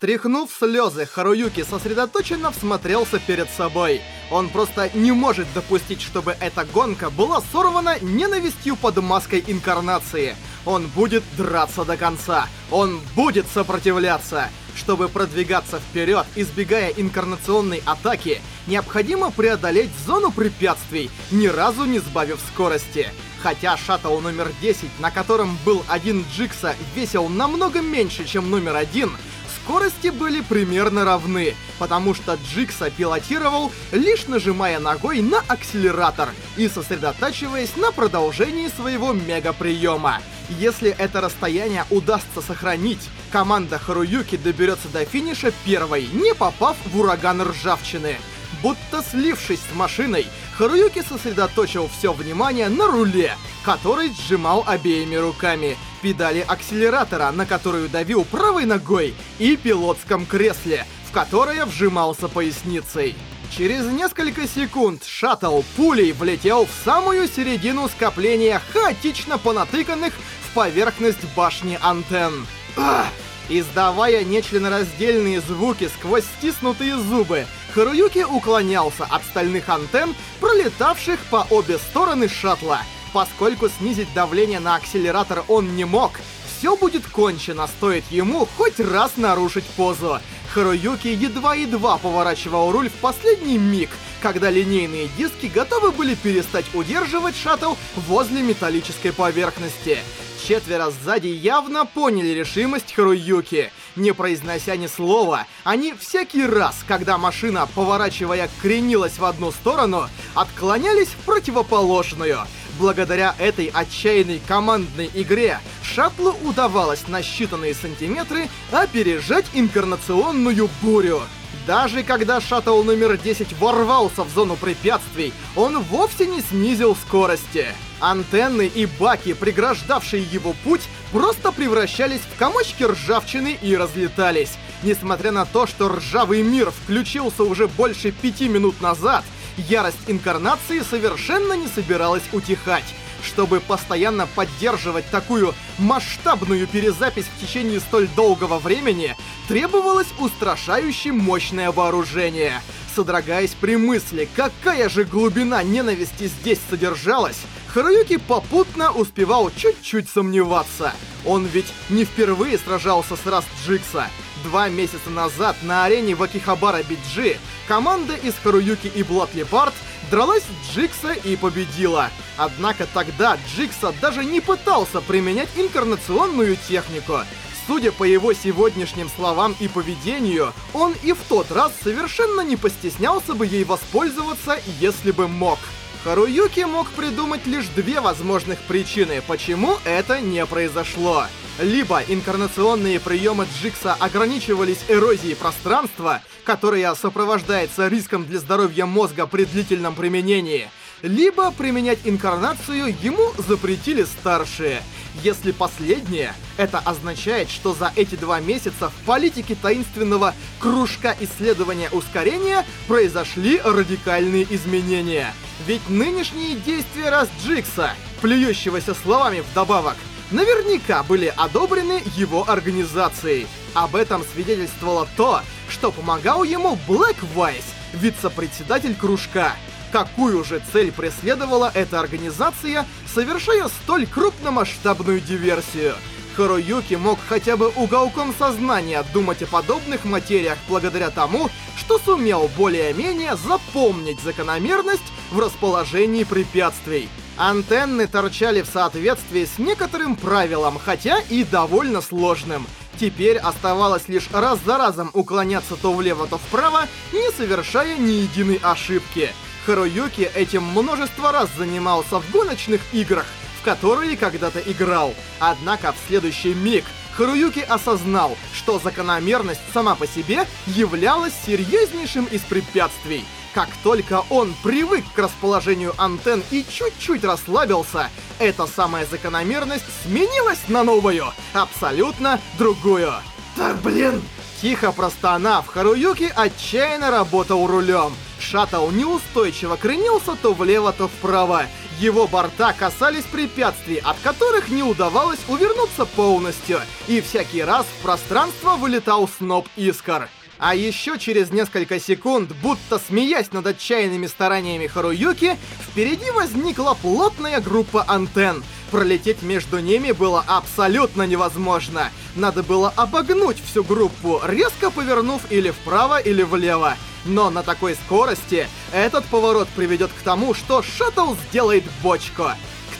Стряхнув слезы, Харуюки сосредоточенно всмотрелся перед собой. Он просто не может допустить, чтобы эта гонка была сорвана ненавистью под маской инкарнации. Он будет драться до конца. Он будет сопротивляться. Чтобы продвигаться вперед, избегая инкарнационной атаки, необходимо преодолеть зону препятствий, ни разу не сбавив скорости. Хотя шаттл номер 10, на котором был один Джикса, весил намного меньше, чем номер один, скорости были примерно равны, потому что Джикса пилотировал, лишь нажимая ногой на акселератор и сосредотачиваясь на продолжении своего мега-приема. Если это расстояние удастся сохранить, команда Харуюки доберется до финиша первой, не попав в ураган ржавчины. Будто слившись с машиной, Харуюки сосредоточил все внимание на руле, который сжимал обеими руками, педали акселератора, на которую давил правой ногой, и пилотском кресле, в которое вжимался поясницей. Через несколько секунд шаттл пулей влетел в самую середину скопления хаотично понатыканных в поверхность башни антенн. Ах! Издавая нечленораздельные звуки сквозь стиснутые зубы, Харуюки уклонялся от стальных антенн, пролетавших по обе стороны шаттла. Поскольку снизить давление на акселератор он не мог, все будет кончено, стоит ему хоть раз нарушить позу. Харуюки едва-едва поворачивал руль в последний миг, когда линейные диски готовы были перестать удерживать шаттл возле металлической поверхности. Четверо сзади явно поняли решимость Харуюки. Не произнося ни слова, они всякий раз, когда машина, поворачивая, кренилась в одну сторону, отклонялись в противоположную. Благодаря этой отчаянной командной игре шаттлу удавалось на считанные сантиметры опережать инкарнационную бурю. Даже когда шаттл номер 10 ворвался в зону препятствий, он вовсе не снизил скорости. Антенны и баки, преграждавшие его путь, просто превращались в комочки ржавчины и разлетались. Несмотря на то, что ржавый мир включился уже больше пяти минут назад, ярость инкарнации совершенно не собиралась утихать. Чтобы постоянно поддерживать такую масштабную перезапись в течение столь долгого времени, требовалось устрашающе мощное вооружение. Содрогаясь при мысли, какая же глубина ненависти здесь содержалась, Харуюки попутно успевал чуть-чуть сомневаться. Он ведь не впервые сражался с Раст Джикса. Два месяца назад на арене в Акихабара Биджи команда из Харуюки и Блад Лепард дралась Джикса и победила. Однако тогда Джикса даже не пытался применять инкарнационную технику. Судя по его сегодняшним словам и поведению, он и в тот раз совершенно не постеснялся бы ей воспользоваться, если бы мог. Харуюки мог придумать лишь две возможных причины, почему это не произошло. Либо инкарнационные приемы Джикса ограничивались эрозией пространства, которая сопровождается риском для здоровья мозга при длительном применении, либо применять инкарнацию ему запретили старшие. Если последнее, это означает, что за эти два месяца в политике таинственного кружка исследования ускорения произошли радикальные изменения. Ведь нынешние действия Расджикса, плюющегося словами вдобавок, наверняка были одобрены его организацией. Об этом свидетельствовало то, что помогал ему Блэк Вайс, вице-председатель кружка. Какую же цель преследовала эта организация, совершая столь крупномасштабную диверсию? Харуюки мог хотя бы уголком сознания думать о подобных материях благодаря тому, что сумел более-менее запомнить закономерность в расположении препятствий. Антенны торчали в соответствии с некоторым правилом, хотя и довольно сложным. Теперь оставалось лишь раз за разом уклоняться то влево, то вправо, не совершая ни единой ошибки. Харуюки этим множество раз занимался в гоночных играх, в которые когда-то играл. Однако в следующий миг Харуюки осознал, что закономерность сама по себе являлась серьезнейшим из препятствий. Как только он привык к расположению антенн и чуть-чуть расслабился, эта самая закономерность сменилась на новую, абсолютно другую. Так, блин! Тихо простонав, Харуюки отчаянно работал рулем. Шаттл неустойчиво кренился то влево, то вправо. Его борта касались препятствий, от которых не удавалось увернуться полностью, и всякий раз в пространство вылетал сноп искр. А еще через несколько секунд, будто смеясь над отчаянными стараниями Харуюки, впереди возникла плотная группа антенн. Пролететь между ними было абсолютно невозможно. Надо было обогнуть всю группу, резко повернув или вправо, или влево. Но на такой скорости этот поворот приведет к тому, что шаттл сделает бочку.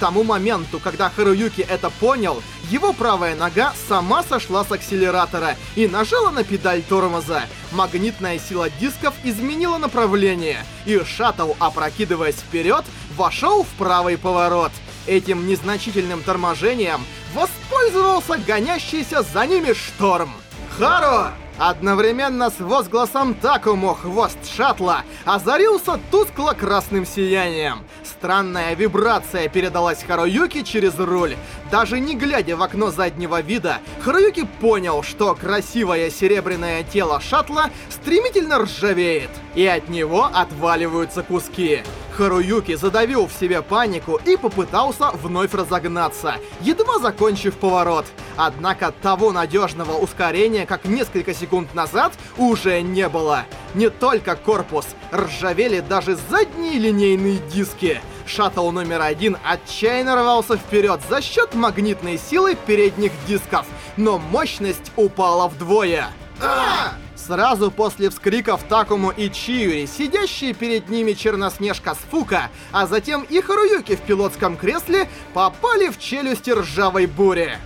Тому моменту, когда Харуюки это понял, его правая нога сама сошла с акселератора и нажала на педаль тормоза. Магнитная сила дисков изменила направление, и шаттл, опрокидываясь вперед, вошел в правый поворот. Этим незначительным торможением воспользовался гонящийся за ними шторм. Харо! Одновременно с возгласом Такому хвост шаттла озарился тускло-красным сиянием. Странная вибрация передалась Харуюки через руль. Даже не глядя в окно заднего вида, Харуюки понял, что красивое серебряное тело шаттла стремительно ржавеет, и от него отваливаются куски. Харуюки задавил в себе панику и попытался вновь разогнаться, едва закончив поворот. Однако того надежного ускорения, как несколько секунд назад, уже не было. Не только корпус, ржавели даже задние линейные диски. Шаттл номер один отчаянно рвался вперед за счет магнитной силы передних дисков, но мощность упала вдвое. А! Сразу после вскриков Такому и Чиюри, сидящие перед ними Черноснежка с Фука, а затем и Харуюки в пилотском кресле, попали в челюсти ржавой бури.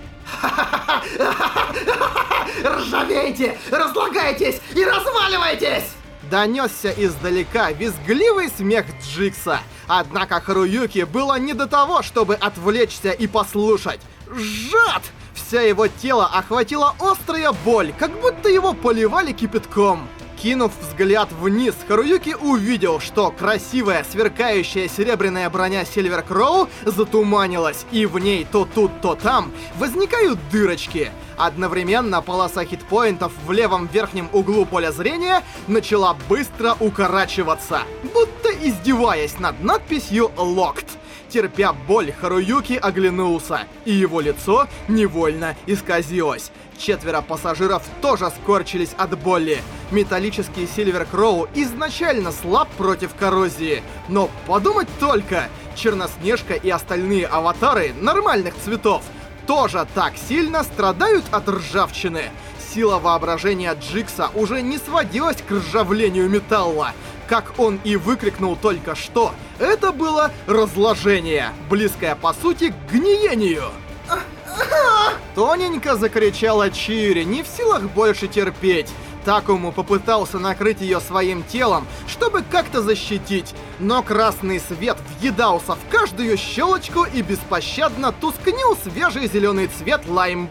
Ржавейте, разлагайтесь и разваливайтесь! Донесся издалека визгливый смех Джикса. Однако Харуюки было не до того, чтобы отвлечься и послушать. Жжет! Вся его тело охватила острая боль, как будто его поливали кипятком. Кинув взгляд вниз, Харуюки увидел, что красивая, сверкающая серебряная броня Сильвер Кроу затуманилась, и в ней то тут, то там возникают дырочки. Одновременно полоса хитпоинтов в левом верхнем углу поля зрения начала быстро укорачиваться, будто издеваясь над надписью «Locked». Терпя боль, Харуюки оглянулся, и его лицо невольно исказилось. Четверо пассажиров тоже скорчились от боли. Металлический Сильвер Кроу изначально слаб против коррозии. Но подумать только, Черноснежка и остальные аватары нормальных цветов тоже так сильно страдают от ржавчины. Сила воображения Джикса уже не сводилась к ржавлению металла. Как он и выкрикнул только что, это было разложение, близкое по сути к гниению. Тоненько закричала Чири, не в силах больше терпеть. Такому попытался накрыть ее своим телом, чтобы как-то защитить, но красный свет въедался в каждую щелочку и беспощадно тускнил свежий зеленый цвет Лайм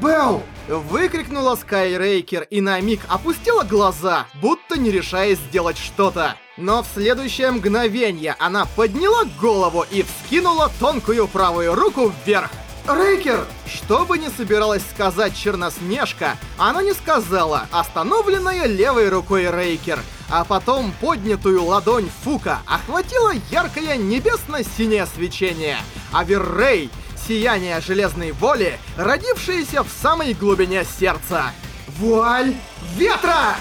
Белл. Выкрикнула Скайрейкер и на миг опустила глаза, будто не решаясь сделать что-то. Но в следующее мгновение она подняла голову и вскинула тонкую правую руку вверх. «Рейкер!» Что бы ни собиралась сказать Черноснежка, она не сказала, остановленная левой рукой Рейкер. А потом поднятую ладонь Фука охватило яркое небесно-синее свечение. А Веррей — сияние железной воли, родившееся в самой глубине сердца. «Вуаль ветра!»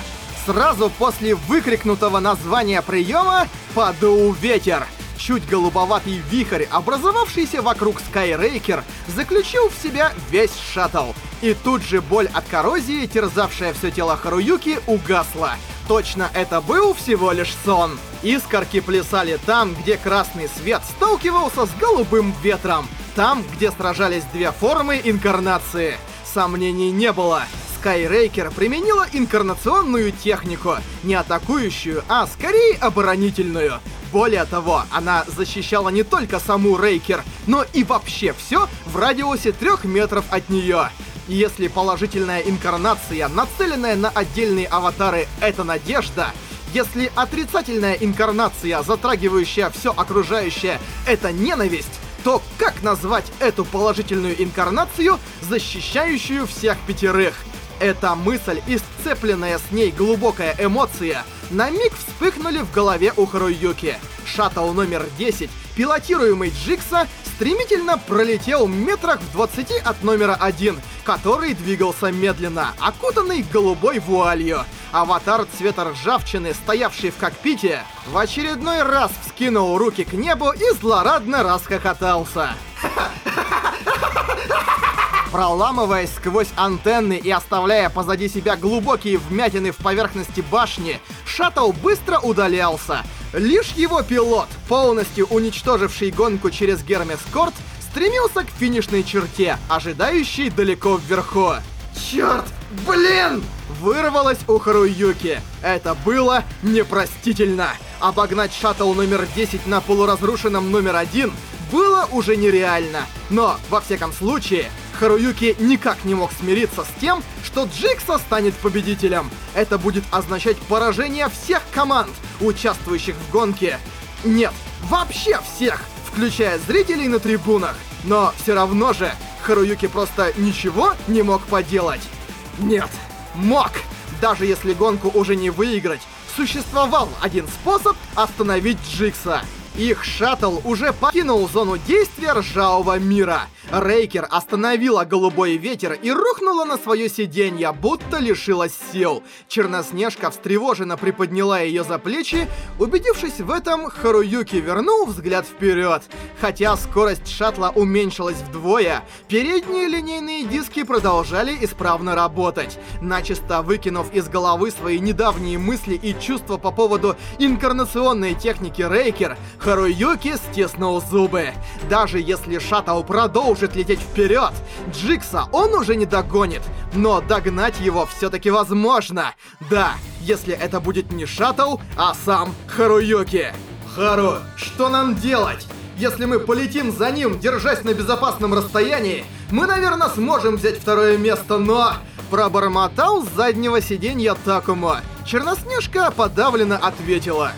Сразу после выкрикнутого названия приема подул ветер — Чуть голубоватый вихрь, образовавшийся вокруг Скайрейкер, заключил в себя весь шаттл. И тут же боль от коррозии, терзавшая все тело Харуюки, угасла. Точно это был всего лишь сон. Искорки плясали там, где красный свет сталкивался с голубым ветром. Там, где сражались две формы инкарнации. Сомнений не было. Скайрейкер применила инкарнационную технику, не атакующую, а скорее оборонительную. Более того, она защищала не только саму Рейкер, но и вообще все в радиусе трех метров от нее. Если положительная инкарнация, нацеленная на отдельные аватары, это надежда, если отрицательная инкарнация, затрагивающая все окружающее, это ненависть, то как назвать эту положительную инкарнацию, защищающую всех пятерых? Эта мысль и сцепленная с ней глубокая эмоция на миг вспыхнули в голове у Харуюки. Шаттл номер 10, пилотируемый Джикса, стремительно пролетел метрах в 20 от номера 1, который двигался медленно, окутанный голубой вуалью. Аватар цвета ржавчины, стоявший в кокпите, в очередной раз вскинул руки к небу и злорадно расхохотался. Проламываясь сквозь антенны и оставляя позади себя глубокие вмятины в поверхности башни, шаттл быстро удалялся. Лишь его пилот, полностью уничтоживший гонку через Гермес Корт, стремился к финишной черте, ожидающей далеко вверху. Черт! Блин! Вырвалось у Харуюки. Это было непростительно. Обогнать шаттл номер 10 на полуразрушенном номер 1 было уже нереально. Но, во всяком случае, Харуюки никак не мог смириться с тем, что Джикса станет победителем. Это будет означать поражение всех команд, участвующих в гонке. Нет, вообще всех, включая зрителей на трибунах. Но все равно же, Харуюки просто ничего не мог поделать. Нет, мог! Даже если гонку уже не выиграть, существовал один способ остановить Джикса. Их шаттл уже покинул зону действия ржавого мира — Рейкер остановила голубой ветер и рухнула на свое сиденье, будто лишилась сил. Черноснежка встревоженно приподняла ее за плечи. Убедившись в этом, Харуюки вернул взгляд вперед. Хотя скорость шаттла уменьшилась вдвое, передние линейные диски продолжали исправно работать. Начисто выкинув из головы свои недавние мысли и чувства по поводу инкарнационной техники Рейкер, Харуюки стиснул зубы. Даже если шаттл продолжит продолжит лететь вперед. Джикса он уже не догонит, но догнать его все-таки возможно. Да, если это будет не шаттл, а сам Харуюки. Хару, что нам делать? Если мы полетим за ним, держась на безопасном расстоянии, мы, наверное, сможем взять второе место, но... Пробормотал с заднего сиденья Такума. Черноснежка подавленно ответила.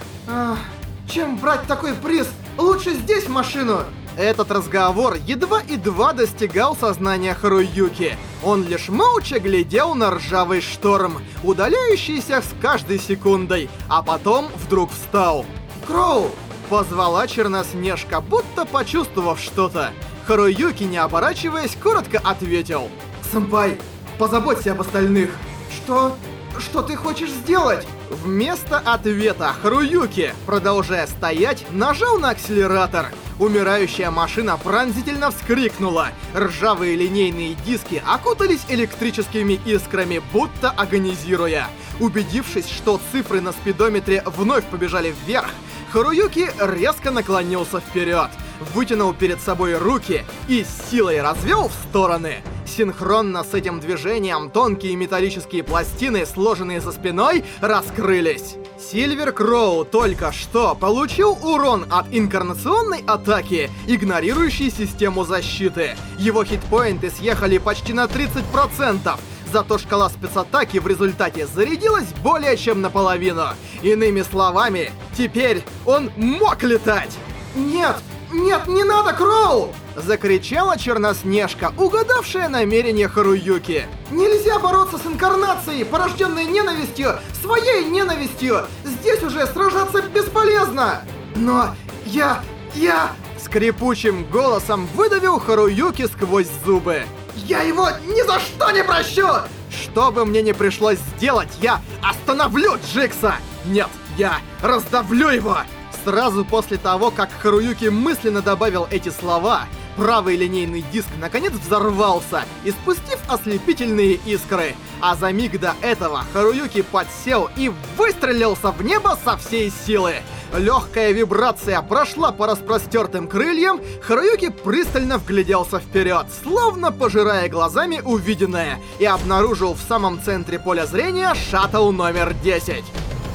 чем брать такой приз? Лучше здесь машину. Этот разговор едва-едва достигал сознания Харуюки. Он лишь молча глядел на ржавый шторм, удаляющийся с каждой секундой, а потом вдруг встал. «Кроу!» — позвала Черноснежка, будто почувствовав что-то. Харуюки, не оборачиваясь, коротко ответил. «Сэмпай, позаботься об остальных!» «Что? Что ты хочешь сделать?» Вместо ответа Харуюки, продолжая стоять, нажал на акселератор — Умирающая машина пронзительно вскрикнула. Ржавые линейные диски окутались электрическими искрами, будто агонизируя. Убедившись, что цифры на спидометре вновь побежали вверх, Харуюки резко наклонился вперед, вытянул перед собой руки и силой развел в стороны. Синхронно с этим движением тонкие металлические пластины, сложенные за спиной, раскрылись. Сильвер Кроу только что получил урон от инкарнационной атаки, игнорирующей систему защиты. Его хитпоинты съехали почти на 30%, зато шкала спецатаки в результате зарядилась более чем наполовину. Иными словами, теперь он мог летать! Нет! Нет, не надо, Кроу! Закричала Черноснежка, угадавшая намерение Харуюки. Нельзя бороться с инкарнацией, порожденной ненавистью, своей ненавистью! Здесь уже сражаться бесполезно! Но я... я... Скрипучим голосом выдавил Харуюки сквозь зубы. Я его ни за что не прощу! Что бы мне не пришлось сделать, я остановлю Джикса! Нет, я раздавлю его! Сразу после того, как Харуюки мысленно добавил эти слова, правый линейный диск наконец взорвался, испустив ослепительные искры. А за миг до этого Харуюки подсел и выстрелился в небо со всей силы. Легкая вибрация прошла по распростертым крыльям, Харуюки пристально вгляделся вперед, словно пожирая глазами увиденное, и обнаружил в самом центре поля зрения шаттл номер 10.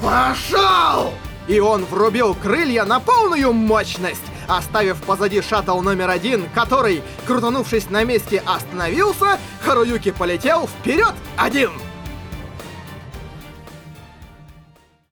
«Пошел!» И он врубил крылья на полную мощность, оставив позади шаттл номер один, который, крутанувшись на месте, остановился, Харуюки полетел вперед один!